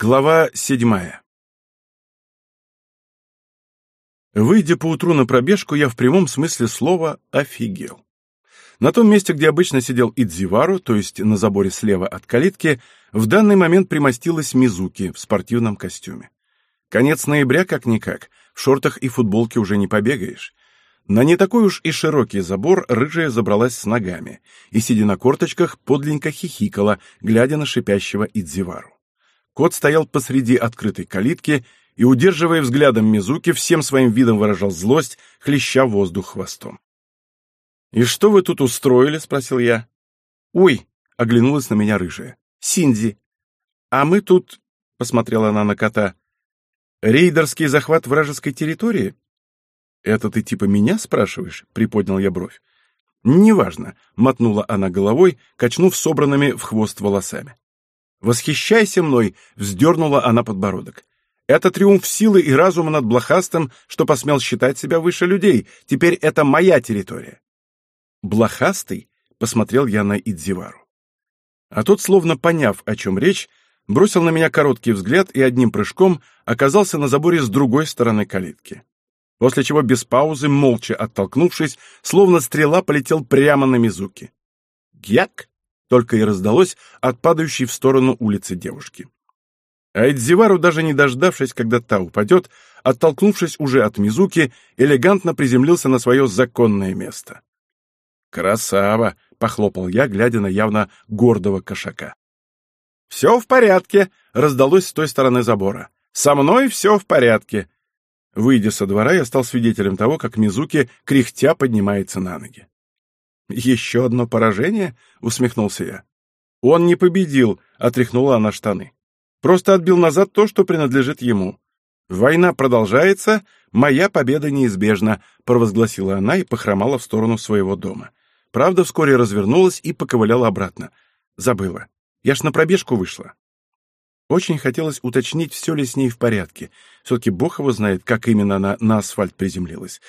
Глава седьмая Выйдя поутру на пробежку, я в прямом смысле слова офигел. На том месте, где обычно сидел Идзивару, то есть на заборе слева от калитки, в данный момент примостилась Мизуки в спортивном костюме. Конец ноября как-никак, в шортах и футболке уже не побегаешь. На не такой уж и широкий забор рыжая забралась с ногами и, сидя на корточках, подленько хихикала, глядя на шипящего Идзивару. Кот стоял посреди открытой калитки и, удерживая взглядом Мизуки, всем своим видом выражал злость, хлеща воздух хвостом. «И что вы тут устроили?» — спросил я. «Ой!» — оглянулась на меня рыжая. «Синди!» «А мы тут...» — посмотрела она на кота. «Рейдерский захват вражеской территории?» «Это ты типа меня спрашиваешь?» — приподнял я бровь. «Неважно», — мотнула она головой, качнув собранными в хвост волосами. «Восхищайся мной!» — вздернула она подбородок. «Это триумф силы и разума над блохастым, что посмел считать себя выше людей. Теперь это моя территория». «Блохастый?» — посмотрел я на Идзивару. А тот, словно поняв, о чем речь, бросил на меня короткий взгляд и одним прыжком оказался на заборе с другой стороны калитки. После чего без паузы, молча оттолкнувшись, словно стрела полетел прямо на Мизуки. «Гяк!» Только и раздалось от падающей в сторону улицы девушки. А даже не дождавшись, когда та упадет, оттолкнувшись уже от Мизуки, элегантно приземлился на свое законное место. «Красава!» — похлопал я, глядя на явно гордого кошака. «Все в порядке!» — раздалось с той стороны забора. «Со мной все в порядке!» Выйдя со двора, я стал свидетелем того, как Мизуки кряхтя поднимается на ноги. «Еще одно поражение?» — усмехнулся я. «Он не победил», — отряхнула она штаны. «Просто отбил назад то, что принадлежит ему. Война продолжается, моя победа неизбежна», — провозгласила она и похромала в сторону своего дома. Правда, вскоре развернулась и поковыляла обратно. Забыла. Я ж на пробежку вышла. Очень хотелось уточнить, все ли с ней в порядке. Все-таки бог его знает, как именно она на асфальт приземлилась.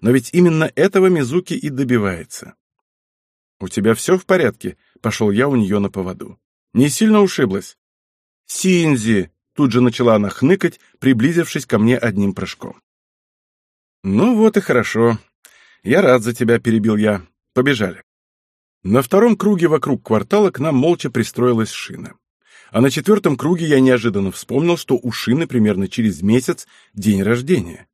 Но ведь именно этого Мизуки и добивается. «У тебя все в порядке?» — пошел я у нее на поводу. «Не сильно ушиблась?» «Синзи!» — тут же начала она хныкать, приблизившись ко мне одним прыжком. «Ну вот и хорошо. Я рад за тебя», — перебил я. «Побежали». На втором круге вокруг квартала к нам молча пристроилась шина. А на четвертом круге я неожиданно вспомнил, что у шины примерно через месяц день рождения.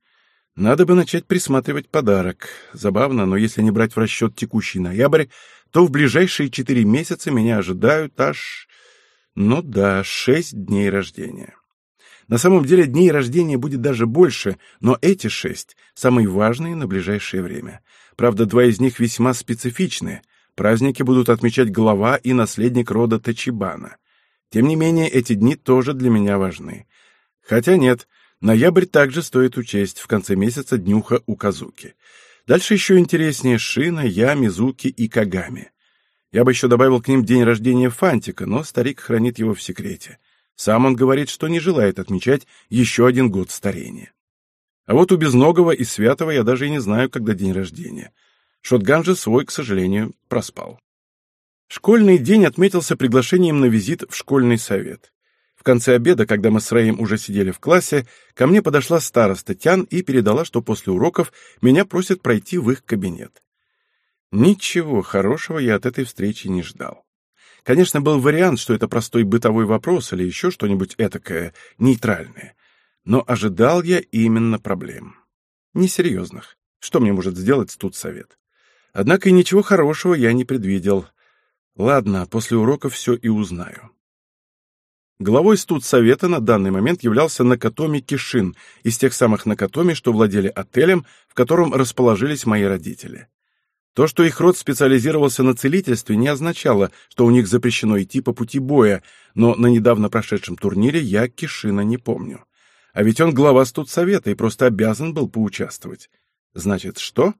Надо бы начать присматривать подарок. Забавно, но если не брать в расчет текущий ноябрь, то в ближайшие четыре месяца меня ожидают аж... Ну да, шесть дней рождения. На самом деле дней рождения будет даже больше, но эти шесть — самые важные на ближайшее время. Правда, два из них весьма специфичные. Праздники будут отмечать глава и наследник рода Тачибана. Тем не менее, эти дни тоже для меня важны. Хотя нет, ноябрь также стоит учесть, в конце месяца днюха у Казуки. Дальше еще интереснее Шина, я, Мизуки и Кагами. Я бы еще добавил к ним день рождения Фантика, но старик хранит его в секрете. Сам он говорит, что не желает отмечать еще один год старения. А вот у Безногого и Святого я даже и не знаю, когда день рождения. Шотган же свой, к сожалению, проспал. Школьный день отметился приглашением на визит в школьный совет. Конце обеда, когда мы с Рэем уже сидели в классе, ко мне подошла староста Тян и передала, что после уроков меня просят пройти в их кабинет. Ничего хорошего я от этой встречи не ждал. Конечно, был вариант, что это простой бытовой вопрос или еще что-нибудь этакое, нейтральное. Но ожидал я именно проблем. Несерьезных. Что мне может сделать тут совет? Однако и ничего хорошего я не предвидел. Ладно, после урока все и узнаю. Главой студсовета на данный момент являлся Накатоми Кишин, из тех самых Накатоми, что владели отелем, в котором расположились мои родители. То, что их род специализировался на целительстве, не означало, что у них запрещено идти по пути боя, но на недавно прошедшем турнире я Кишина не помню. А ведь он глава студсовета и просто обязан был поучаствовать. Значит, что?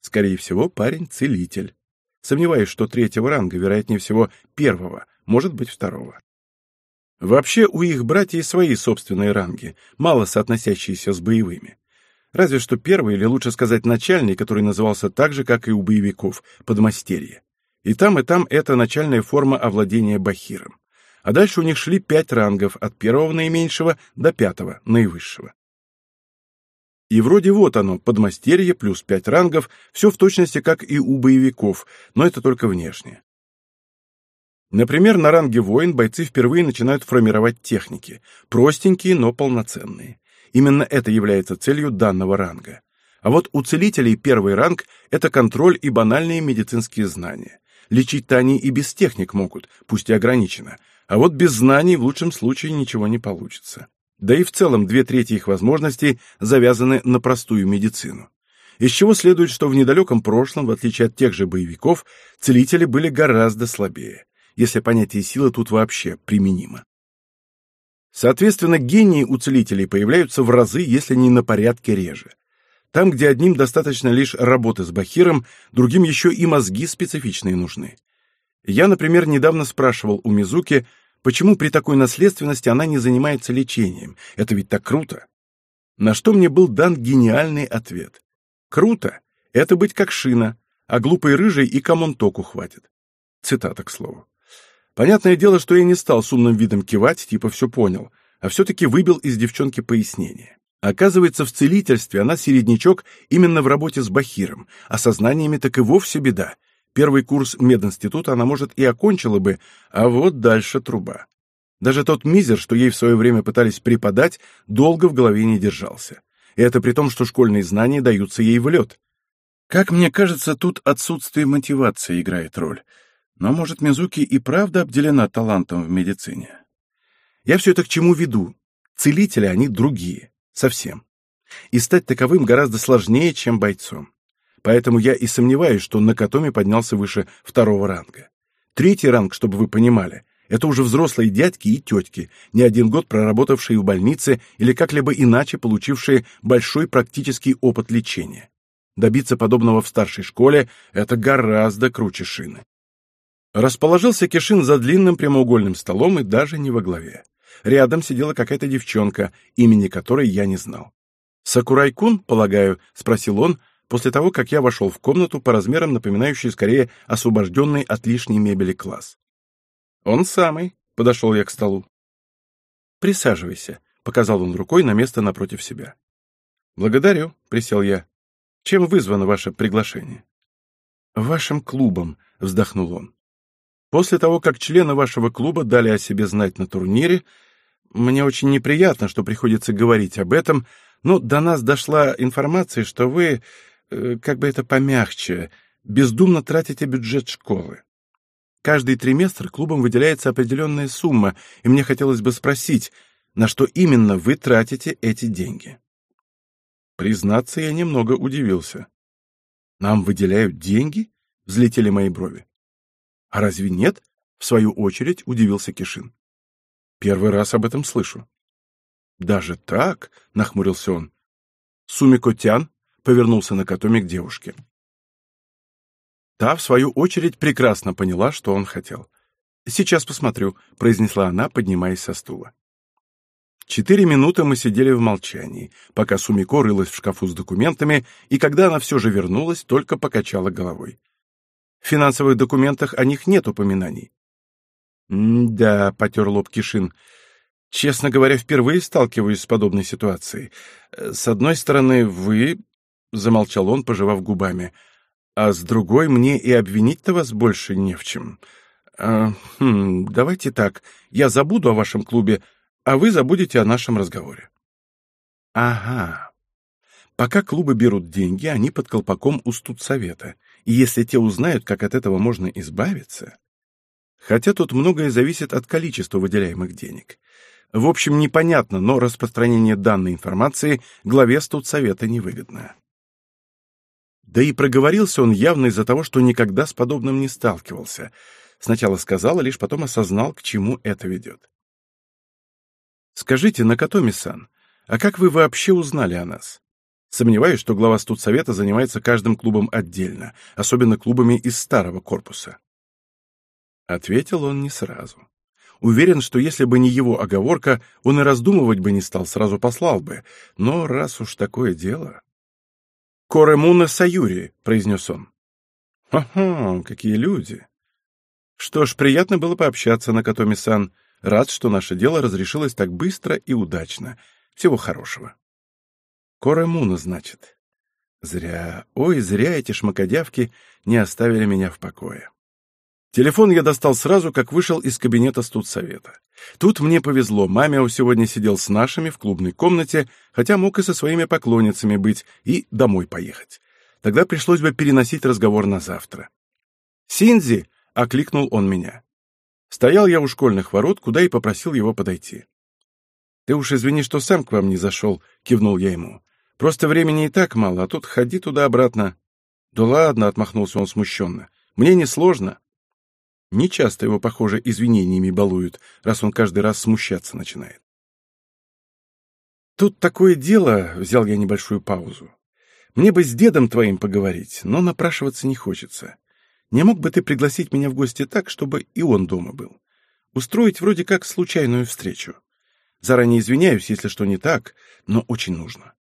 Скорее всего, парень — целитель. Сомневаюсь, что третьего ранга, вероятнее всего, первого, может быть, второго. Вообще у их братьев свои собственные ранги, мало соотносящиеся с боевыми. Разве что первый, или лучше сказать начальник, который назывался так же, как и у боевиков, подмастерье. И там, и там это начальная форма овладения бахиром. а дальше у них шли пять рангов, от первого наименьшего до пятого наивысшего. И вроде вот оно, подмастерье плюс пять рангов, все в точности как и у боевиков, но это только внешне. Например, на ранге воин бойцы впервые начинают формировать техники, простенькие, но полноценные. Именно это является целью данного ранга. А вот у целителей первый ранг – это контроль и банальные медицинские знания. Лечить-то они и без техник могут, пусть и ограниченно. А вот без знаний в лучшем случае ничего не получится. Да и в целом две трети их возможностей завязаны на простую медицину. Из чего следует, что в недалеком прошлом, в отличие от тех же боевиков, целители были гораздо слабее, если понятие силы тут вообще применимо. Соответственно, гении у целителей появляются в разы, если не на порядке реже. Там, где одним достаточно лишь работы с бахиром, другим еще и мозги специфичные нужны. Я, например, недавно спрашивал у Мизуки, Почему при такой наследственности она не занимается лечением? Это ведь так круто. На что мне был дан гениальный ответ. Круто. Это быть как шина, а глупой рыжей и комонтоку хватит. Цитата, к слову. Понятное дело, что я не стал с умным видом кивать, типа все понял, а все-таки выбил из девчонки пояснение. Оказывается, в целительстве она середнячок именно в работе с Бахиром, а со знаниями так и вовсе беда. Первый курс мединститута она, может, и окончила бы, а вот дальше труба. Даже тот мизер, что ей в свое время пытались преподать, долго в голове не держался. И это при том, что школьные знания даются ей в лед. Как мне кажется, тут отсутствие мотивации играет роль. Но, может, Мизуки и правда обделена талантом в медицине. Я все это к чему веду? Целители они другие. Совсем. И стать таковым гораздо сложнее, чем бойцом. Поэтому я и сомневаюсь, что Накатоми поднялся выше второго ранга. Третий ранг, чтобы вы понимали, это уже взрослые дядьки и тетки, не один год проработавшие в больнице или как-либо иначе получившие большой практический опыт лечения. Добиться подобного в старшей школе – это гораздо круче шины. Расположился Кишин за длинным прямоугольным столом и даже не во главе. Рядом сидела какая-то девчонка, имени которой я не знал. «Сакурай-кун, полагаю?» — спросил он, после того, как я вошел в комнату по размерам напоминающую скорее освобожденный от лишней мебели класс. «Он самый», — подошел я к столу. «Присаживайся», — показал он рукой на место напротив себя. «Благодарю», — присел я. «Чем вызвано ваше приглашение?» «Вашим клубом», — вздохнул он. «После того, как члены вашего клуба дали о себе знать на турнире, мне очень неприятно, что приходится говорить об этом, но до нас дошла информация, что вы Э, как бы это помягче, бездумно тратите бюджет школы. Каждый триместр клубам выделяется определенная сумма, и мне хотелось бы спросить, на что именно вы тратите эти деньги. Признаться, я немного удивился. Нам выделяют деньги? Взлетели мои брови. А разве нет? В свою очередь удивился Кишин. Первый раз об этом слышу. Даже так? Нахмурился он. Сумико-тян повернулся на Катоми к девушке. Та, в свою очередь, прекрасно поняла, что он хотел. «Сейчас посмотрю», — произнесла она, поднимаясь со стула. Четыре минуты мы сидели в молчании, пока Сумико рылась в шкафу с документами, и когда она все же вернулась, только покачала головой. В финансовых документах о них нет упоминаний. «Да», — потер лоб Кишин, — «честно говоря, впервые сталкиваюсь с подобной ситуацией. С одной стороны, вы — замолчал он, пожевав губами. «А с другой мне и обвинить-то вас больше не в чем. А, хм, давайте так, я забуду о вашем клубе, а вы забудете о нашем разговоре». «Ага. Пока клубы берут деньги, они под колпаком у студсовета, и если те узнают, как от этого можно избавиться...» Хотя тут многое зависит от количества выделяемых денег. В общем, непонятно, но распространение данной информации главе студсовета невыгодно. Да и проговорился он явно из-за того, что никогда с подобным не сталкивался. Сначала сказал, а лишь потом осознал, к чему это ведет. «Скажите, Накатоми-сан, а как вы вообще узнали о нас?» Сомневаюсь, что глава студсовета занимается каждым клубом отдельно, особенно клубами из старого корпуса. Ответил он не сразу. Уверен, что если бы не его оговорка, он и раздумывать бы не стал, сразу послал бы. Но раз уж такое дело... «Коремуна Саюри», — произнес он. «Ага, какие люди!» «Что ж, приятно было пообщаться, Накатоми-сан. Рад, что наше дело разрешилось так быстро и удачно. Всего хорошего. Коремуна, значит. Зря, ой, зря эти шмакодявки не оставили меня в покое. Телефон я достал сразу, как вышел из кабинета студсовета. Тут мне повезло, Мамио сегодня сидел с нашими в клубной комнате, хотя мог и со своими поклонницами быть, и домой поехать. Тогда пришлось бы переносить разговор на завтра. «Синзи!» — окликнул он меня. Стоял я у школьных ворот, куда и попросил его подойти. «Ты уж извини, что сам к вам не зашел», — кивнул я ему. «Просто времени и так мало, а тут ходи туда-обратно». «Да ладно», — отмахнулся он смущенно. «Мне не сложно». Нечасто его, похоже, извинениями балуют, раз он каждый раз смущаться начинает. «Тут такое дело», — взял я небольшую паузу. «Мне бы с дедом твоим поговорить, но напрашиваться не хочется. Не мог бы ты пригласить меня в гости так, чтобы и он дома был? Устроить вроде как случайную встречу. Заранее извиняюсь, если что не так, но очень нужно.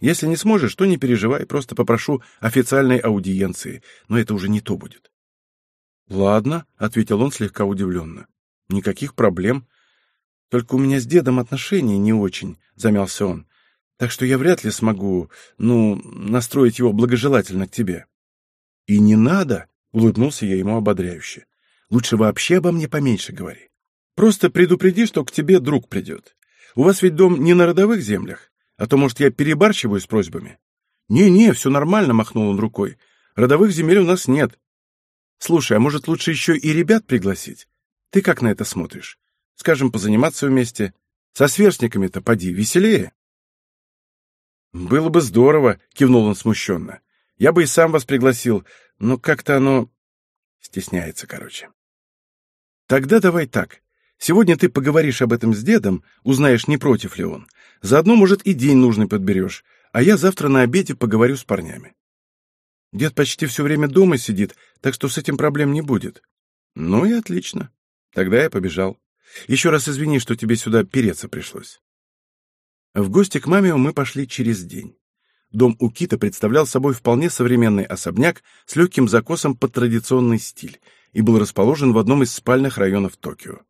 Если не сможешь, то не переживай, просто попрошу официальной аудиенции, но это уже не то будет. «Ладно», — ответил он слегка удивленно. «Никаких проблем. Только у меня с дедом отношения не очень», — замялся он. «Так что я вряд ли смогу, ну, настроить его благожелательно к тебе». «И не надо», — улыбнулся я ему ободряюще. «Лучше вообще обо мне поменьше говори. Просто предупреди, что к тебе друг придет. У вас ведь дом не на родовых землях, а то, может, я перебарщиваю с просьбами». «Не-не, все нормально», — махнул он рукой. «Родовых земель у нас нет. Слушай, а может лучше еще и ребят пригласить? Ты как на это смотришь? Скажем, позаниматься вместе. Со сверстниками-то поди, веселее. Было бы здорово, кивнул он смущенно. Я бы и сам вас пригласил, но как-то оно... Стесняется, короче. Тогда давай так. Сегодня ты поговоришь об этом с дедом, узнаешь, не против ли он. Заодно, может, и день нужный подберешь, а я завтра на обеде поговорю с парнями. Дед почти все время дома сидит, так что с этим проблем не будет. Ну и отлично. Тогда я побежал. Еще раз извини, что тебе сюда переться пришлось. В гости к маме мы пошли через день. Дом у Кита представлял собой вполне современный особняк с легким закосом под традиционный стиль и был расположен в одном из спальных районов Токио.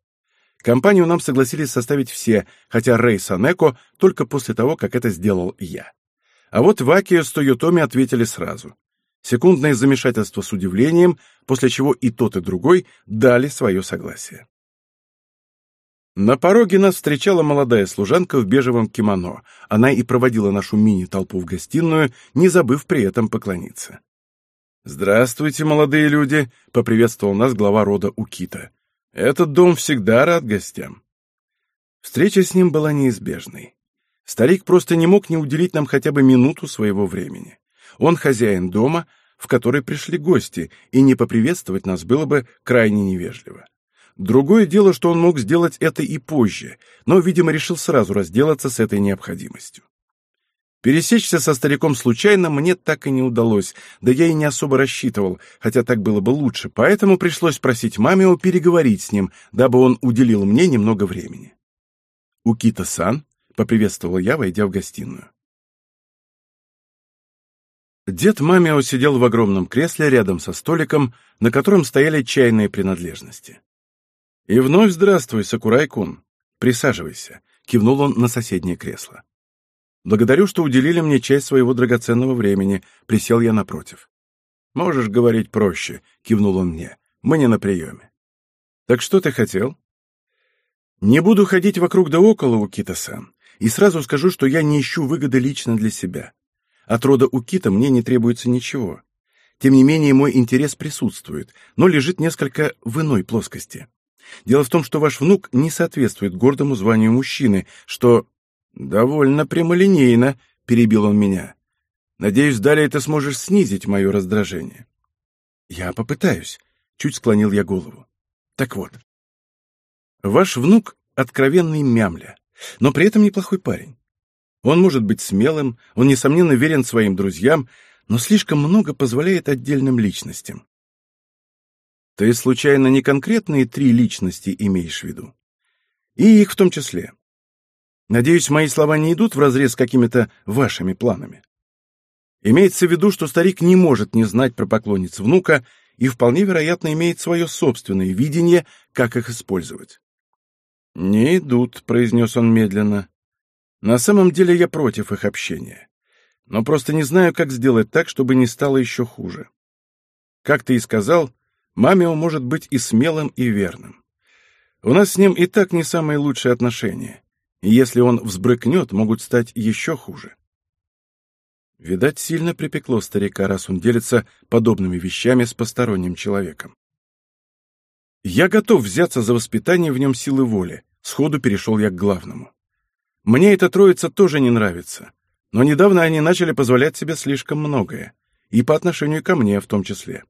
Компанию нам согласились составить все, хотя Рэй Санеко только после того, как это сделал я. А вот Вакио с Тойотоми ответили сразу. Секундное замешательство с удивлением, после чего и тот, и другой дали свое согласие. На пороге нас встречала молодая служанка в бежевом кимоно. Она и проводила нашу мини-толпу в гостиную, не забыв при этом поклониться. «Здравствуйте, молодые люди!» — поприветствовал нас глава рода Укита. «Этот дом всегда рад гостям». Встреча с ним была неизбежной. Старик просто не мог не уделить нам хотя бы минуту своего времени. Он хозяин дома, в который пришли гости, и не поприветствовать нас было бы крайне невежливо. Другое дело, что он мог сделать это и позже, но, видимо, решил сразу разделаться с этой необходимостью. Пересечься со стариком случайно мне так и не удалось, да я и не особо рассчитывал, хотя так было бы лучше, поэтому пришлось просить Мамио переговорить с ним, дабы он уделил мне немного времени. «Укита-сан», — поприветствовал я, войдя в гостиную. Дед Мамио сидел в огромном кресле рядом со столиком, на котором стояли чайные принадлежности. «И вновь здравствуй, Сакурай-кун. Присаживайся», — кивнул он на соседнее кресло. «Благодарю, что уделили мне часть своего драгоценного времени», — присел я напротив. «Можешь говорить проще», — кивнул он мне. «Мы не на приеме». «Так что ты хотел?» «Не буду ходить вокруг да около, Укита-сан, и сразу скажу, что я не ищу выгоды лично для себя. От рода Укита мне не требуется ничего. Тем не менее, мой интерес присутствует, но лежит несколько в иной плоскости. Дело в том, что ваш внук не соответствует гордому званию мужчины, что... «Довольно прямолинейно», — перебил он меня. «Надеюсь, далее ты сможешь снизить мое раздражение». «Я попытаюсь», — чуть склонил я голову. «Так вот. Ваш внук — откровенный мямля, но при этом неплохой парень. Он может быть смелым, он, несомненно, верен своим друзьям, но слишком много позволяет отдельным личностям. Ты, случайно, не конкретные три личности имеешь в виду? И их в том числе. Надеюсь, мои слова не идут вразрез с какими-то вашими планами. Имеется в виду, что старик не может не знать про поклонниц внука и вполне вероятно имеет свое собственное видение, как их использовать. «Не идут», — произнес он медленно. «На самом деле я против их общения. Но просто не знаю, как сделать так, чтобы не стало еще хуже. Как ты и сказал, Мамио может быть и смелым, и верным. У нас с ним и так не самые лучшие отношения, и если он взбрыкнет, могут стать еще хуже. Видать, сильно припекло старика, раз он делится подобными вещами с посторонним человеком. Я готов взяться за воспитание в нем силы воли, сходу перешел я к главному. Мне эта троица тоже не нравится, но недавно они начали позволять себе слишком многое, и по отношению ко мне в том числе.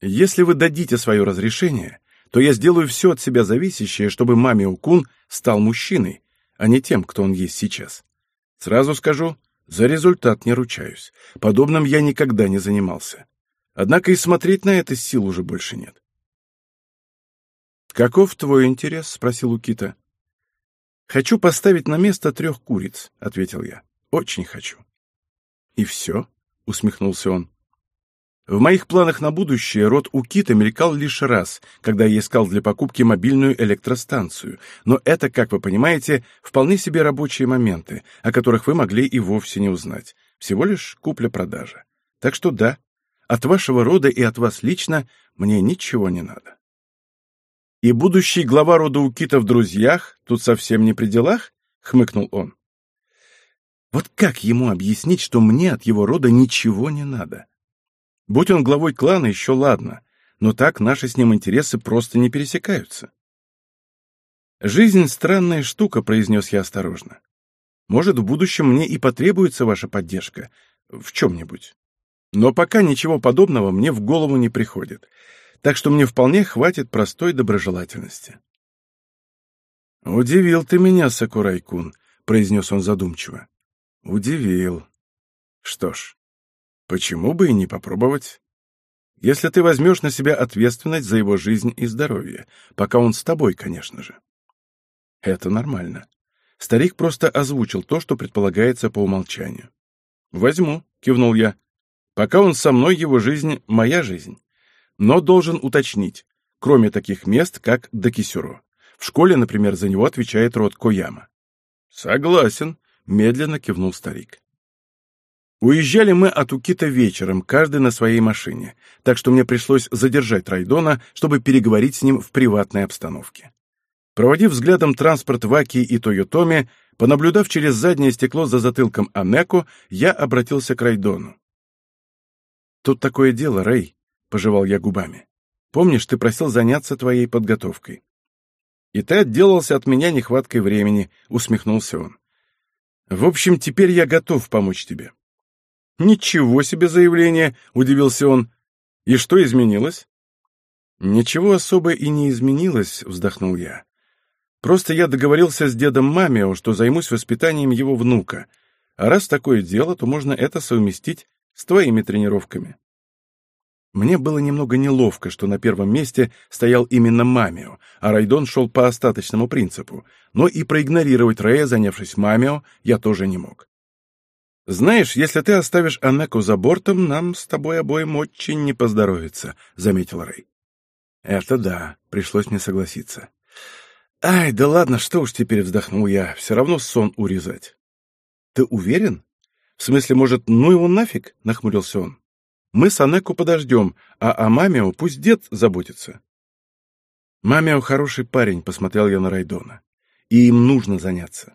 Если вы дадите свое разрешение, то я сделаю все от себя зависящее, чтобы маме Укун стал мужчиной, а не тем, кто он есть сейчас. Сразу скажу, за результат не ручаюсь. Подобным я никогда не занимался. Однако и смотреть на это сил уже больше нет. «Каков твой интерес?» — спросил Укита. «Хочу поставить на место трех куриц», — ответил я. «Очень хочу». «И все?» — усмехнулся он. В моих планах на будущее род Укита мелькал лишь раз, когда я искал для покупки мобильную электростанцию, но это, как вы понимаете, вполне себе рабочие моменты, о которых вы могли и вовсе не узнать. Всего лишь купля-продажа. Так что да, от вашего рода и от вас лично мне ничего не надо. «И будущий глава рода Укита в друзьях тут совсем не при делах?» — хмыкнул он. «Вот как ему объяснить, что мне от его рода ничего не надо? Будь он главой клана, еще ладно, но так наши с ним интересы просто не пересекаются». «Жизнь — странная штука», — произнес я осторожно. «Может, в будущем мне и потребуется ваша поддержка в чем-нибудь. Но пока ничего подобного мне в голову не приходит так что мне вполне хватит простой доброжелательности. «Удивил ты меня, Сакурай-кун», — произнес он задумчиво. «Удивил. Что ж, почему бы и не попробовать? Если ты возьмешь на себя ответственность за его жизнь и здоровье, пока он с тобой, конечно же». «Это нормально. Старик просто озвучил то, что предполагается по умолчанию. «Возьму», — кивнул я. «Пока он со мной, его жизнь — моя жизнь но должен уточнить, кроме таких мест, как Дакисюро. В школе, например, за него отвечает род Кояма. «Согласен», — медленно кивнул старик. Уезжали мы от Укита вечером, каждый на своей машине, так что мне пришлось задержать Райдона, чтобы переговорить с ним в приватной обстановке. Проводив взглядом транспорт Ваки и Тойотоми, понаблюдав через заднее стекло за затылком Анеку, я обратился к Райдону. «Тут такое дело, Рэй пожевал я губами. Помнишь, ты просил заняться твоей подготовкой? И ты отделался от меня нехваткой времени, усмехнулся он. В общем, теперь я готов помочь тебе. Ничего себе заявление, удивился он. И что изменилось? Ничего особо и не изменилось, вздохнул я. Просто я договорился с дедом Мамио, что займусь воспитанием его внука. А раз такое дело, то можно это совместить с твоими тренировками. Мне было немного неловко, что на первом месте стоял именно Мамио, а Райдон шел по остаточному принципу, но и проигнорировать Рэя, занявшись Мамио, я тоже не мог. «Знаешь, если ты оставишь Анеку за бортом, нам с тобой обоим очень не поздоровится», — заметил Рэй. «Это да», — пришлось мне согласиться. «Ай, да ладно, что уж теперь вздохнул я, все равно сон урезать». «Ты уверен? В смысле, может, ну его нафиг?» — нахмурился он. Мы с Анеку подождем, а о Мамио пусть дед заботится. Мамио хороший парень, посмотрел я на Райдона. И им нужно заняться.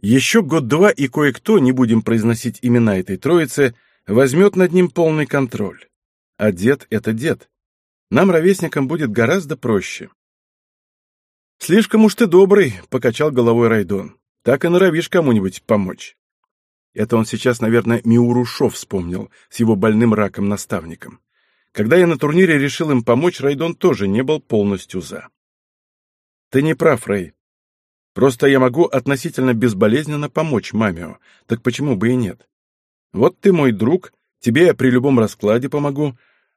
Еще год-два, и кое-кто, не будем произносить имена этой троицы, возьмет над ним полный контроль. А дед — это дед. Нам, ровесникам, будет гораздо проще. «Слишком уж ты добрый», — покачал головой Райдон. «Так и норовишь кому-нибудь помочь». Это он сейчас, наверное, Миурушов вспомнил с его больным раком-наставником. Когда я на турнире решил им помочь, Райдон тоже не был полностью за. Ты не прав, Рэй. Просто я могу относительно безболезненно помочь Мамио, так почему бы и нет? Вот ты мой друг, тебе я при любом раскладе помогу,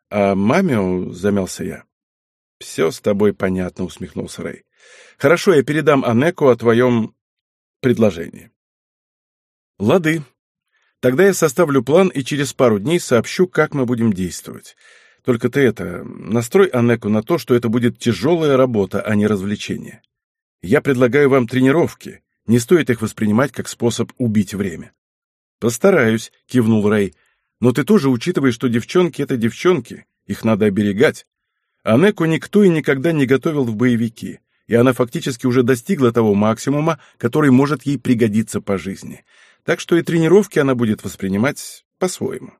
а Мамио, замялся я. Все с тобой понятно, усмехнулся Рэй. Хорошо, я передам Анеку о твоем предложении. Лады. Тогда я составлю план и через пару дней сообщу, как мы будем действовать. Только ты это, настрой Анеку на то, что это будет тяжелая работа, а не развлечение. Я предлагаю вам тренировки. Не стоит их воспринимать как способ убить время. Постараюсь, кивнул Рэй. Но ты тоже учитывай, что девчонки — это девчонки. Их надо оберегать. Анеку никто и никогда не готовил в боевики, и она фактически уже достигла того максимума, который может ей пригодиться по жизни. Так что и тренировки она будет воспринимать по-своему.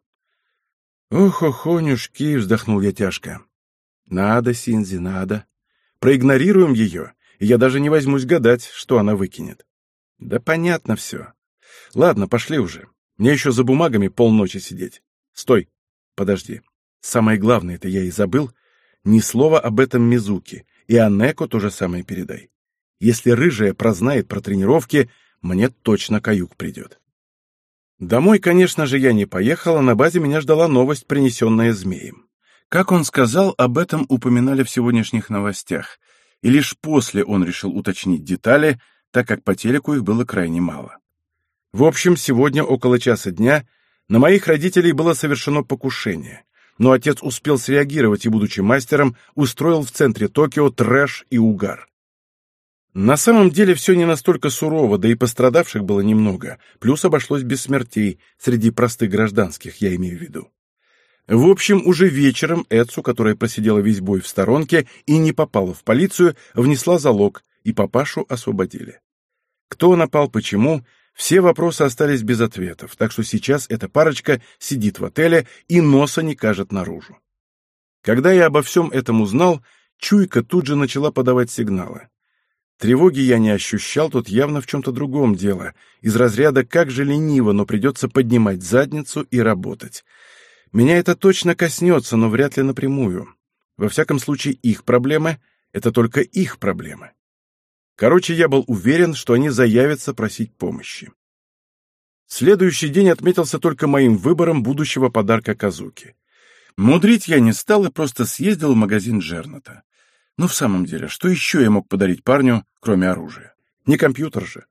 «Ох, охонюшки!» — вздохнул я тяжко. «Надо, Синзи, надо. Проигнорируем ее, и я даже не возьмусь гадать, что она выкинет». «Да понятно все. Ладно, пошли уже. Мне еще за бумагами полночи сидеть. Стой! Подожди. Самое главное это я и забыл. Ни слова об этом Мизуки, и Анеко то же самое передай. Если рыжая прознает про тренировки, мне точно каюк придет». Домой, конечно же, я не поехала, на базе меня ждала новость, принесенная змеем. Как он сказал, об этом упоминали в сегодняшних новостях, и лишь после он решил уточнить детали, так как по телеку их было крайне мало. В общем, сегодня около часа дня на моих родителей было совершено покушение, но отец успел среагировать и, будучи мастером, устроил в центре Токио трэш и угар. На самом деле все не настолько сурово, да и пострадавших было немного, плюс обошлось без смертей, среди простых гражданских, я имею в виду. В общем, уже вечером Эцу, которая просидела весь бой в сторонке и не попала в полицию, внесла залог, и папашу освободили. Кто напал, почему, все вопросы остались без ответов, так что сейчас эта парочка сидит в отеле и носа не кажет наружу. Когда я обо всем этом узнал, чуйка тут же начала подавать сигналы. Тревоги я не ощущал, тут явно в чем-то другом дело. Из разряда «как же лениво, но придется поднимать задницу и работать». Меня это точно коснется, но вряд ли напрямую. Во всяком случае, их проблемы — это только их проблемы. Короче, я был уверен, что они заявятся просить помощи. Следующий день отметился только моим выбором будущего подарка Казуки. Мудрить я не стал и просто съездил в магазин Джерната. Ну, в самом деле, что еще я мог подарить парню, кроме оружия? Не компьютер же.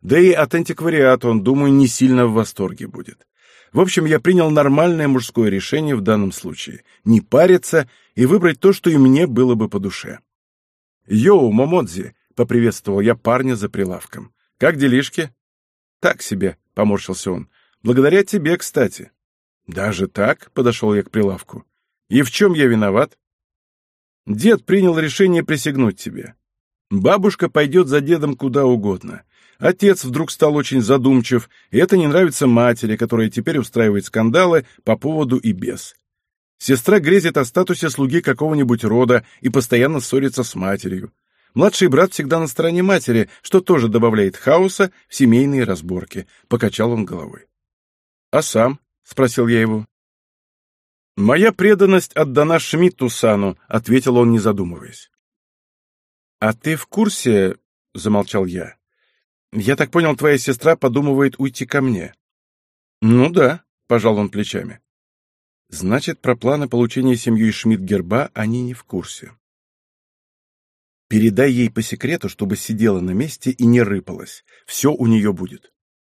Да и от антиквариата он, думаю, не сильно в восторге будет. В общем, я принял нормальное мужское решение в данном случае. Не париться и выбрать то, что и мне было бы по душе. «Йоу, Момодзи!» — поприветствовал я парня за прилавком. «Как делишки?» «Так себе», — поморщился он. «Благодаря тебе, кстати». «Даже так?» — подошел я к прилавку. «И в чем я виноват?» Дед принял решение присягнуть тебе. Бабушка пойдет за дедом куда угодно. Отец вдруг стал очень задумчив, и это не нравится матери, которая теперь устраивает скандалы по поводу и без. Сестра грезит о статусе слуги какого-нибудь рода и постоянно ссорится с матерью. Младший брат всегда на стороне матери, что тоже добавляет хаоса в семейные разборки. Покачал он головой. «А сам?» — спросил я его. «Моя преданность отдана Шмидту-сану», — ответил он, не задумываясь. «А ты в курсе?» — замолчал я. «Я так понял, твоя сестра подумывает уйти ко мне». «Ну да», — пожал он плечами. «Значит, про планы получения семьей Шмидт-герба они не в курсе». «Передай ей по секрету, чтобы сидела на месте и не рыпалась. Все у нее будет».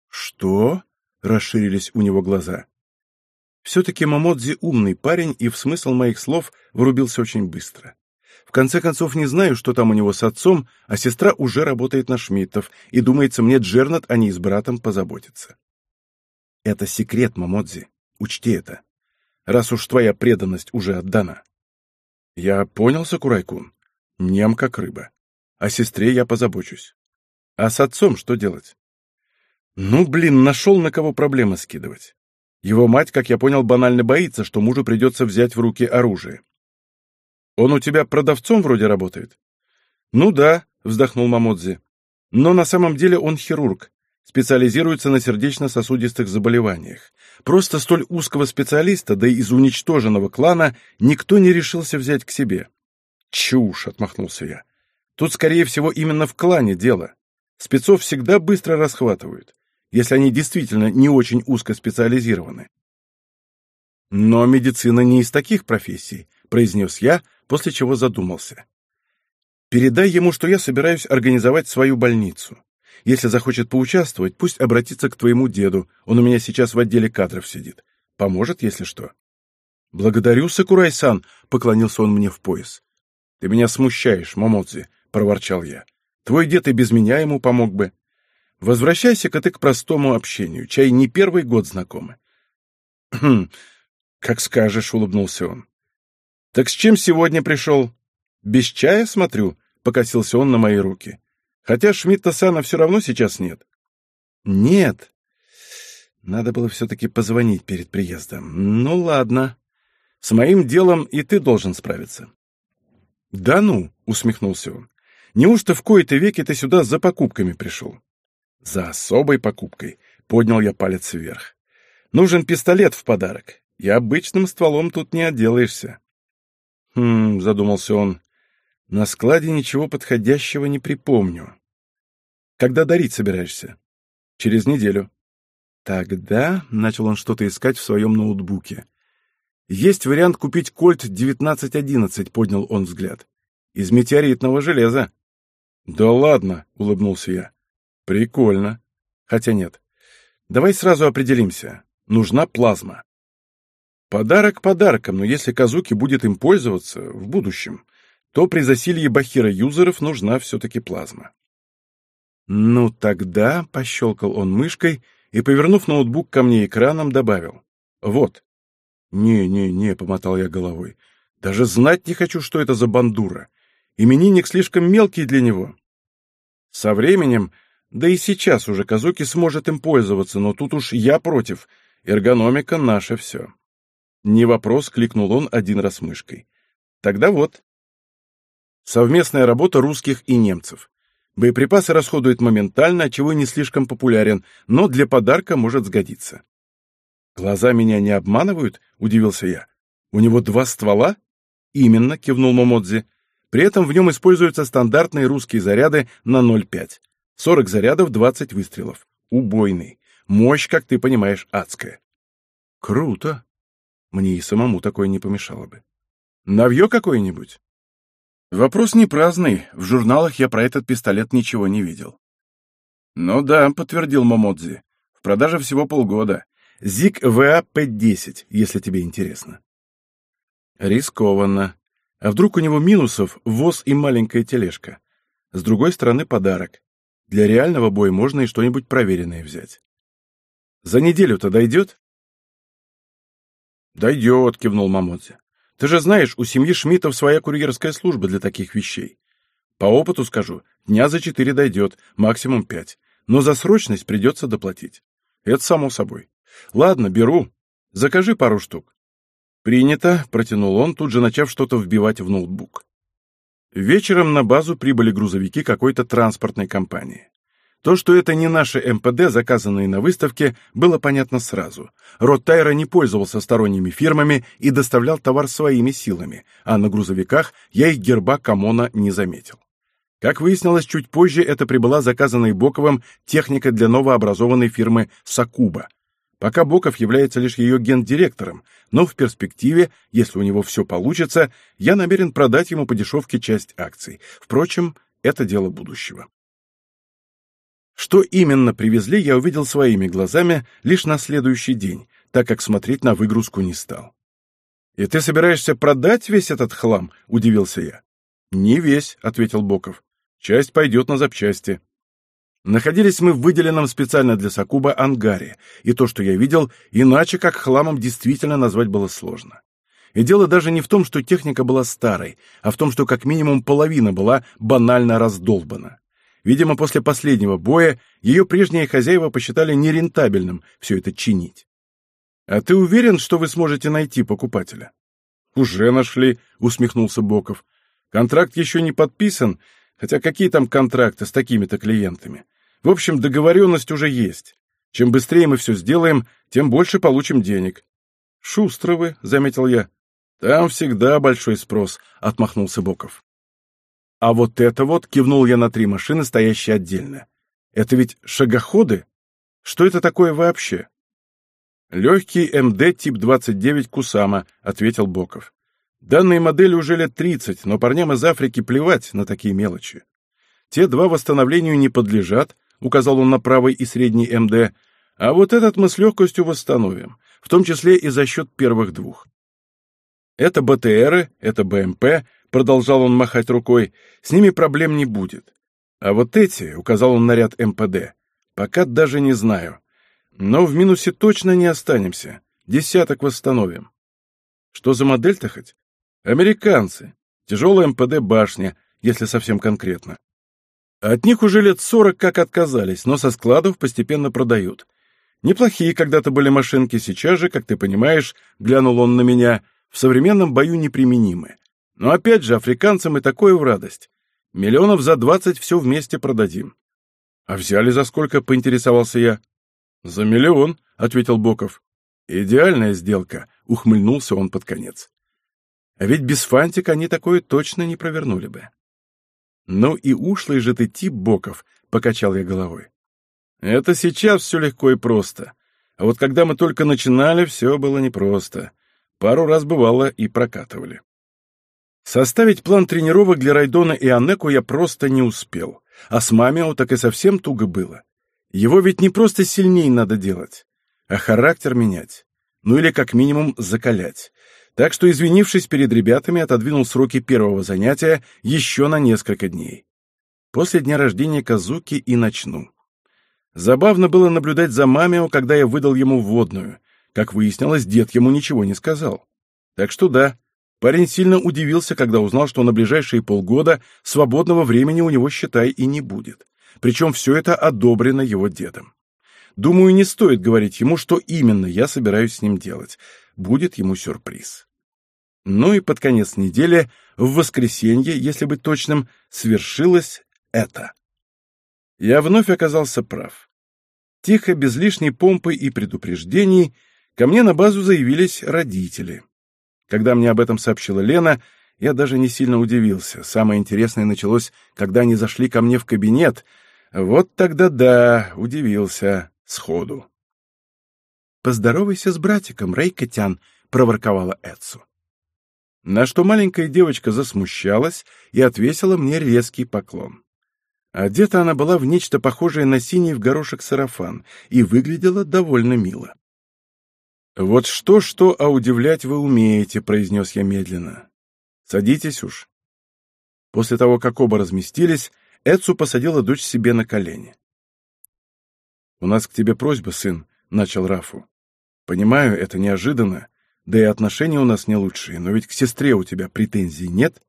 «Что?» — расширились у него глаза. Все-таки Мамодзи умный парень и в смысл моих слов врубился очень быстро. Конце концов, не знаю, что там у него с отцом, а сестра уже работает на Шмидтов, и, думается, мне Джернат о ней с братом позаботиться. Это секрет, Мамодзи. Учти это. Раз уж твоя преданность уже отдана. Я понял, Сакурайкун. Нем как рыба. О сестре я позабочусь. А с отцом что делать? Ну, блин, нашел на кого проблемы скидывать. Его мать, как я понял, банально боится, что мужу придется взять в руки оружие. «Он у тебя продавцом вроде работает?» «Ну да», — вздохнул Мамодзи. «Но на самом деле он хирург, специализируется на сердечно-сосудистых заболеваниях. Просто столь узкого специалиста, да и из уничтоженного клана, никто не решился взять к себе». «Чушь!» — отмахнулся я. «Тут, скорее всего, именно в клане дело. Спецов всегда быстро расхватывают если они действительно не очень узкоспециализированы. «Но медицина не из таких профессий», — произнес я, после чего задумался. «Передай ему, что я собираюсь организовать свою больницу. Если захочет поучаствовать, пусть обратится к твоему деду, он у меня сейчас в отделе кадров сидит. Поможет, если что». «Благодарю, Сакурай-сан», — поклонился он мне в пояс. «Ты меня смущаешь, Момодзи», — проворчал я. «Твой дед и без меня ему помог бы. Возвращайся-ка ты к простому общению, чай не первый год знакомы». «Хм, как скажешь», — улыбнулся он. «Так с чем сегодня пришел?» «Без чая, смотрю», — покосился он на мои руки. «Хотя Шмидта-сана все равно сейчас нет». «Нет», надо было все-таки позвонить перед приездом. Ну ладно. С моим делом и ты должен справиться. Да ну, усмехнулся он. Неужто в кои-то веки ты сюда за покупками пришел? За особой покупкой. Поднял я палец вверх. Нужен пистолет в подарок. И обычным стволом тут не отделаешься. Хм, задумался он. На складе ничего подходящего не припомню. Когда дарить собираешься? Через неделю. Тогда начал он что-то искать в своем ноутбуке. Есть вариант купить кольт 1911, поднял он взгляд. Из метеоритного железа. Да ладно, улыбнулся я. Прикольно. Хотя нет. Давай сразу определимся. Нужна плазма. Подарок подарком, но если Казуки будет им пользоваться в будущем, то при засилье бахира юзеров нужна все-таки плазма. Ну тогда, пощелкал он мышкой и, повернув ноутбук ко мне экраном, добавил. «Вот». «Не-не-не», — помотал я головой. «Даже знать не хочу, что это за бандура. Именинник слишком мелкий для него». Со временем, да и сейчас уже Казуки сможет им пользоваться, но тут уж я против. Эргономика — наше все. Не вопрос, кликнул он один раз мышкой. Тогда вот. Совместная работа русских и немцев. Боеприпасы расходуют моментально, чего не слишком популярен, но для подарка может сгодиться. «Глаза меня не обманывают?» — удивился я. «У него два ствола?» «Именно», — кивнул Момодзи. «При этом в нем используются стандартные русские заряды на 0,5. 40 зарядов, 20 выстрелов. Убойный. Мощь, как ты понимаешь, адская». «Круто. Мне и самому такое не помешало бы. Новье какое-нибудь?» Вопрос не праздный, в журналах я про этот пистолет ничего не видел. «Ну да», — подтвердил Момодзи, — «в продаже всего полгода. ЗИК ВА-510, если тебе интересно». Рискованно. А вдруг у него минусов воз и маленькая тележка? С другой стороны, подарок. Для реального боя можно и что-нибудь проверенное взять. За неделю-то дойдет? Дойдет, кивнул Момодзи. Ты же знаешь, у семьи Шмидтов своя курьерская служба для таких вещей. По опыту скажу, дня за четыре дойдет, максимум пять. Но за срочность придется доплатить. Это само собой. Ладно, беру. Закажи пару штук. Принято, протянул он, тут же начав что-то вбивать в ноутбук. Вечером на базу прибыли грузовики какой-то транспортной компании. То, что это не наши МПД, заказанные на выставке, было понятно сразу. Роттайра не пользовался сторонними фирмами и доставлял товар своими силами, а на грузовиках я их герба Камона не заметил. Как выяснилось, чуть позже это прибыла заказанная Боковым техника для новообразованной фирмы «Сакуба». Пока Боков является лишь ее гендиректором, но в перспективе, если у него все получится, я намерен продать ему по дешевке часть акций. Впрочем, это дело будущего. Что именно привезли, я увидел своими глазами лишь на следующий день, так как смотреть на выгрузку не стал. «И ты собираешься продать весь этот хлам?» — удивился я. «Не весь», — ответил Боков. «Часть пойдет на запчасти». Находились мы в выделенном специально для Сакуба ангаре, и то, что я видел, иначе как хламом действительно назвать было сложно. И дело даже не в том, что техника была старой, а в том, что как минимум половина была банально раздолбана. Видимо, после последнего боя ее прежние хозяева посчитали нерентабельным все это чинить. «А ты уверен, что вы сможете найти покупателя?» «Уже нашли», — усмехнулся Боков. «Контракт еще не подписан, хотя какие там контракты с такими-то клиентами? В общем, договоренность уже есть. Чем быстрее мы все сделаем, тем больше получим денег». «Шустро вы», — заметил я. «Там всегда большой спрос», — отмахнулся Боков. А вот это вот, кивнул я на три машины, стоящие отдельно. Это ведь шагоходы? Что это такое вообще? Легкий МД тип 29 Кусама, ответил Боков. Данные модели уже лет 30, но парням из Африки плевать на такие мелочи. Те два восстановлению не подлежат, указал он на правый и средний МД, а вот этот мы с легкостью восстановим, в том числе и за счет первых двух. Это БТРы, это БМП, продолжал он махать рукой, с ними проблем не будет. А вот эти, указал он на ряд МПД, пока даже не знаю. Но в минусе точно не останемся. Десяток восстановим. Что за модель-то хоть? Американцы. Тяжелая МПД башня, если совсем конкретно. От них уже лет сорок как отказались, но со складов постепенно продают. Неплохие когда-то были машинки, сейчас же, как ты понимаешь, глянул он на меня, в современном бою неприменимы. Но опять же, африканцам и такое в радость. Миллионов за двадцать все вместе продадим. А взяли за сколько, поинтересовался я. За миллион, ответил Боков. Идеальная сделка, ухмыльнулся он под конец. А ведь без фантик они такое точно не провернули бы. «Ну и ушлый же ты тип, Боков», — покачал я головой. «Это сейчас все легко и просто. А вот когда мы только начинали, все было непросто. Пару раз бывало и прокатывали. Составить план тренировок для Райдона и Анеку я просто не успел. А с Мамио так и совсем туго было. Его ведь не просто сильнее надо делать, а характер менять. Ну или как минимум закалять. Так что, извинившись перед ребятами, отодвинул сроки первого занятия еще на несколько дней. После дня рождения Казуки и начну. Забавно было наблюдать за Мамио, когда я выдал ему вводную. Как выяснилось, дед ему ничего не сказал. Так что да, парень сильно удивился, когда узнал, что на ближайшие полгода свободного времени у него, считай, и не будет. Причем все это одобрено его дедом. Думаю, не стоит говорить ему, что именно я собираюсь с ним делать. Будет ему сюрприз. Ну и под конец недели, в воскресенье, если быть точным, свершилось это. Я вновь оказался прав. Тихо, без лишней помпы и предупреждений, Ко мне на базу заявились родители. Когда мне об этом сообщила Лена, я даже не сильно удивился. Самое интересное началось, когда они зашли ко мне в кабинет. Вот тогда да, удивился сходу. «Поздоровайся с братиком, Рейкотян», — проворковала Эдсу. На что маленькая девочка засмущалась и отвесила мне резкий поклон. Одета она была в нечто похожее на синий в горошек сарафан и выглядела довольно мило. «Вот что-что, а удивлять вы умеете», — произнес я медленно. «Садитесь уж». После того, как оба разместились, Эдсу посадила дочь себе на колени. «У нас к тебе просьба, сын», — начал Рафу. «Понимаю, это неожиданно, да и отношения у нас не лучшие, но ведь к сестре у тебя претензий нет?»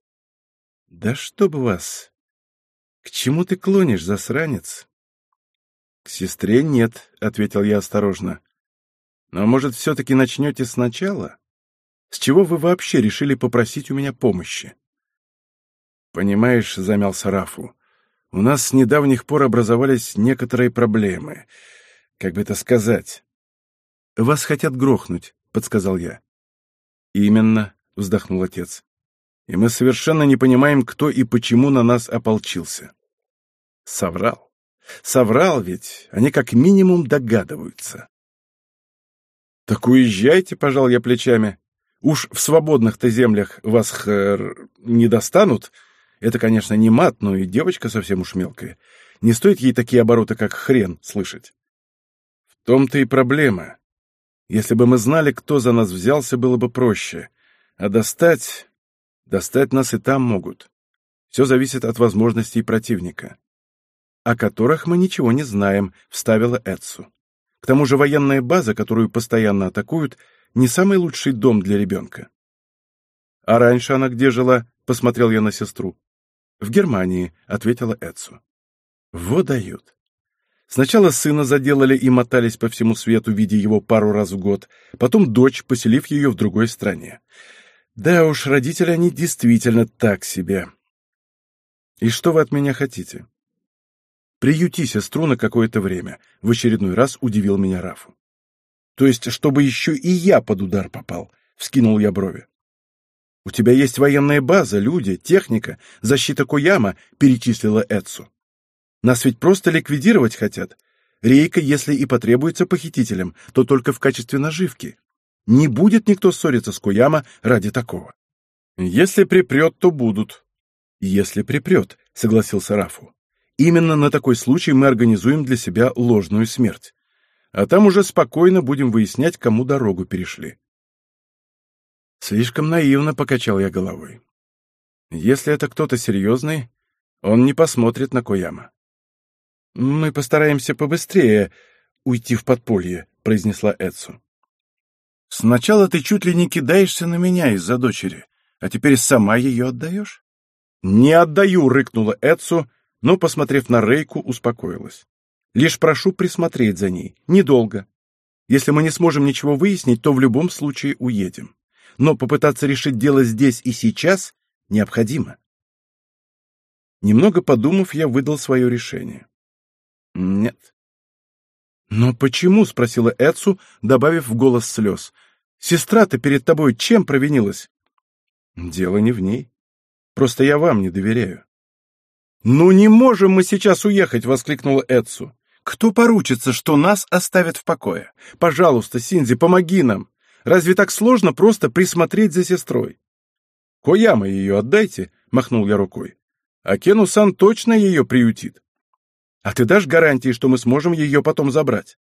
«Да чтоб вас! К чему ты клонишь, засранец?» «К сестре нет», — ответил я осторожно. Но, может, все-таки начнете сначала? С чего вы вообще решили попросить у меня помощи? Понимаешь, замялся Рафу, у нас с недавних пор образовались некоторые проблемы. Как бы это сказать? Вас хотят грохнуть, подсказал я. Именно, вздохнул отец. И мы совершенно не понимаем, кто и почему на нас ополчился. Соврал. Соврал ведь, они как минимум догадываются. «Так уезжайте», — пожал я плечами. «Уж в свободных-то землях вас хэр, не достанут. Это, конечно, не мат, но и девочка совсем уж мелкая. Не стоит ей такие обороты, как хрен, слышать». «В том-то и проблема. Если бы мы знали, кто за нас взялся, было бы проще. А достать... Достать нас и там могут. Все зависит от возможностей противника» о которых мы ничего не знаем», — вставила Эдсу. К тому же военная база, которую постоянно атакуют, не самый лучший дом для ребенка. «А раньше она где жила?» — посмотрел я на сестру. «В Германии», — ответила Эдсу. «Вот дают». Сначала сына заделали и мотались по всему свету, видя его пару раз в год, потом дочь, поселив ее в другой стране. Да уж, родители они действительно так себе. «И что вы от меня хотите?» Приюти сестру на какое-то время, в очередной раз удивил меня Рафу. То есть, чтобы еще и я под удар попал, вскинул я брови. У тебя есть военная база, люди, техника, защита Куяма, перечислила Эдсу. Нас ведь просто ликвидировать хотят. Рейка, если и потребуется похитителям, то только в качестве наживки. Не будет никто ссориться с Куяма ради такого. Если припрет, то будут. Если припрет, согласился Рафу. Именно на такой случай мы организуем для себя ложную смерть. А там уже спокойно будем выяснять, кому дорогу перешли. Слишком наивно покачал я головой. Если это кто-то серьезный, он не посмотрит на Кояма. «Мы постараемся побыстрее уйти в подполье», — произнесла Эцу. «Сначала ты чуть ли не кидаешься на меня из-за дочери, а теперь сама ее отдаешь?» «Не отдаю», — рыкнула Эцу, но, посмотрев на Рейку, успокоилась. «Лишь прошу присмотреть за ней. Недолго. Если мы не сможем ничего выяснить, то в любом случае уедем. Но попытаться решить дело здесь и сейчас необходимо». Немного подумав, я выдал свое решение. «Нет». «Но почему?» — спросила Эцу, добавив в голос слез. «Сестра-то перед тобой чем провинилась?» «Дело не в ней. Просто я вам не доверяю». «Ну не можем мы сейчас уехать!» — воскликнула Эдсу. «Кто поручится, что нас оставят в покое? Пожалуйста, Синзи, помоги нам! Разве так сложно просто присмотреть за сестрой?» «Кояма ее отдайте!» — махнул я рукой. «А Кену-сан точно ее приютит!» «А ты дашь гарантии, что мы сможем ее потом забрать?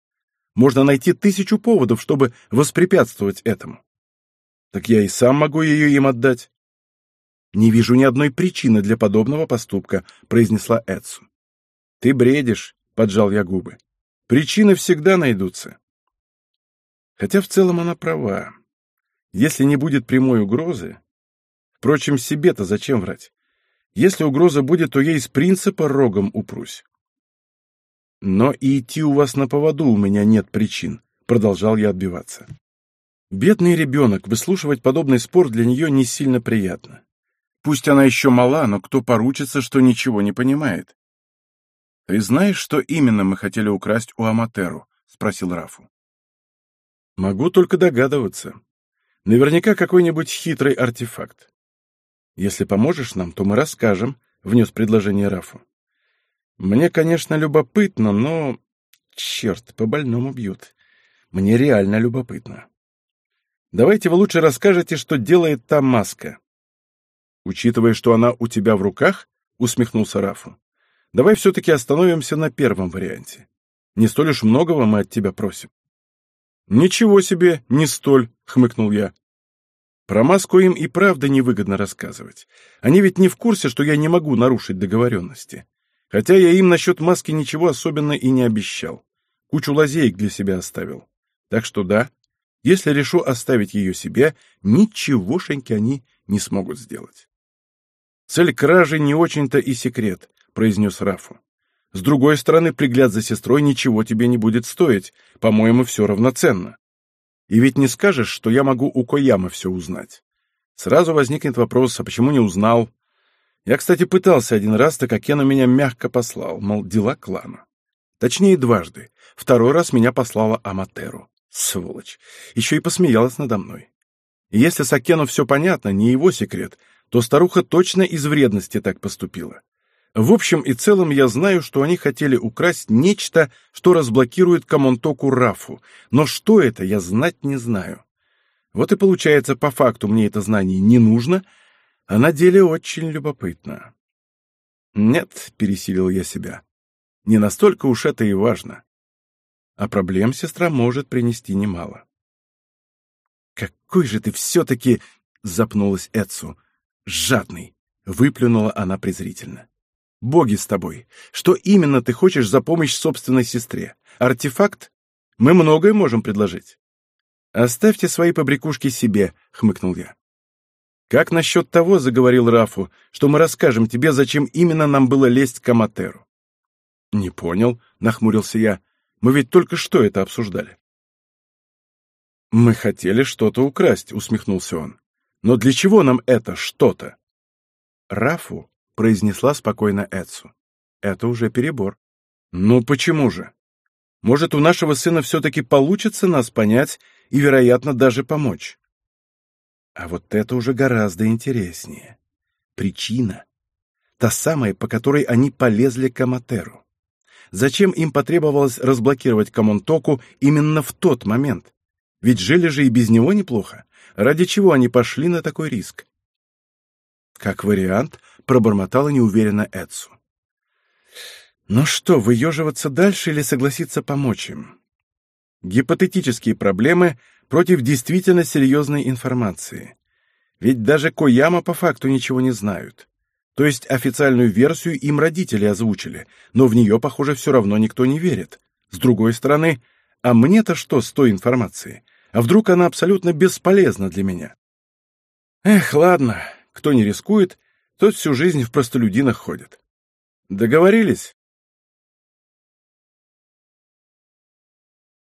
Можно найти тысячу поводов, чтобы воспрепятствовать этому». «Так я и сам могу ее им отдать. «Не вижу ни одной причины для подобного поступка», — произнесла Эдсу. «Ты бредишь», — поджал я губы. «Причины всегда найдутся». Хотя в целом она права. Если не будет прямой угрозы... Впрочем, себе-то зачем врать? Если угроза будет, то я из принципа рогом упрусь. Но и идти у вас на поводу у меня нет причин, продолжал я отбиваться. Бедный ребенок, выслушивать подобный спор для нее не сильно приятно. Пусть она еще мала, но кто поручится, что ничего не понимает? «Ты знаешь, что именно мы хотели украсть у Аматеру?» — спросил Рафу. «Могу только догадываться. Наверняка какой-нибудь хитрый артефакт. Если поможешь нам, то мы расскажем», — внес предложение Рафу. «Мне, конечно, любопытно, но... Черт, по-больному бьют. Мне реально любопытно. Давайте вы лучше расскажете, что делает та маска. Учитывая, что она у тебя в руках, усмехнулся Рафу. Давай все-таки остановимся на первом варианте. Не столь уж многого мы от тебя просим. Ничего себе, не столь, хмыкнул я. Про маску им и правда невыгодно рассказывать. Они ведь не в курсе, что я не могу нарушить договоренности. Хотя я им насчет маски ничего особенно и не обещал. Кучу лазеек для себя оставил. Так что да, если решу оставить ее себе, ничегошеньки они не смогут сделать. Цель кражи не очень-то и секрет, произнес Рафу. С другой стороны, пригляд за сестрой ничего тебе не будет стоить, по-моему, все равноценно. И ведь не скажешь, что я могу у Кояма все узнать. Сразу возникнет вопрос, а почему не узнал? Я, кстати, пытался один раз, так как Кен меня мягко послал, мол, дела клана. Точнее, дважды. Второй раз меня послала Аматеру. Сволочь. Еще и посмеялась надо мной. Если с Акену все понятно, не его секрет, то старуха точно из вредности так поступила. В общем и целом я знаю, что они хотели украсть нечто, что разблокирует Камонтоку Рафу, но что это, я знать не знаю. Вот и получается, по факту мне это знание не нужно, а на деле очень любопытно. Нет, пересилил я себя. Не настолько уж это и важно. А проблем сестра может принести немало. «Какой же ты все-таки...» — запнулась Эцу. «Жадный!» — выплюнула она презрительно. «Боги с тобой! Что именно ты хочешь за помощь собственной сестре? Артефакт? Мы многое можем предложить». «Оставьте свои побрякушки себе», — хмыкнул я. «Как насчет того, — заговорил Рафу, — что мы расскажем тебе, зачем именно нам было лезть к Аматеру?» «Не понял», — нахмурился я. «Мы ведь только что это обсуждали». «Мы хотели что-то украсть», — усмехнулся он. Но для чего нам это что-то? Рафу произнесла спокойно Эцу. Это уже перебор. Ну почему же? Может, у нашего сына все-таки получится нас понять и, вероятно, даже помочь. А вот это уже гораздо интереснее. Причина. Та самая, по которой они полезли к Аматеру. Зачем им потребовалось разблокировать Камонтоку именно в тот момент? Ведь жили же и без него неплохо. Ради чего они пошли на такой риск? Как вариант, пробормотала неуверенно Эдсу. Ну что, выеживаться дальше или согласиться помочь им? Гипотетические проблемы против действительно серьезной информации. Ведь даже Кояма по факту ничего не знают. То есть официальную версию им родители озвучили, но в нее, похоже, все равно никто не верит. С другой стороны, а мне-то что с той информацией? А вдруг она абсолютно бесполезна для меня? Эх, ладно, кто не рискует, тот всю жизнь в простолюдинах ходит. Договорились?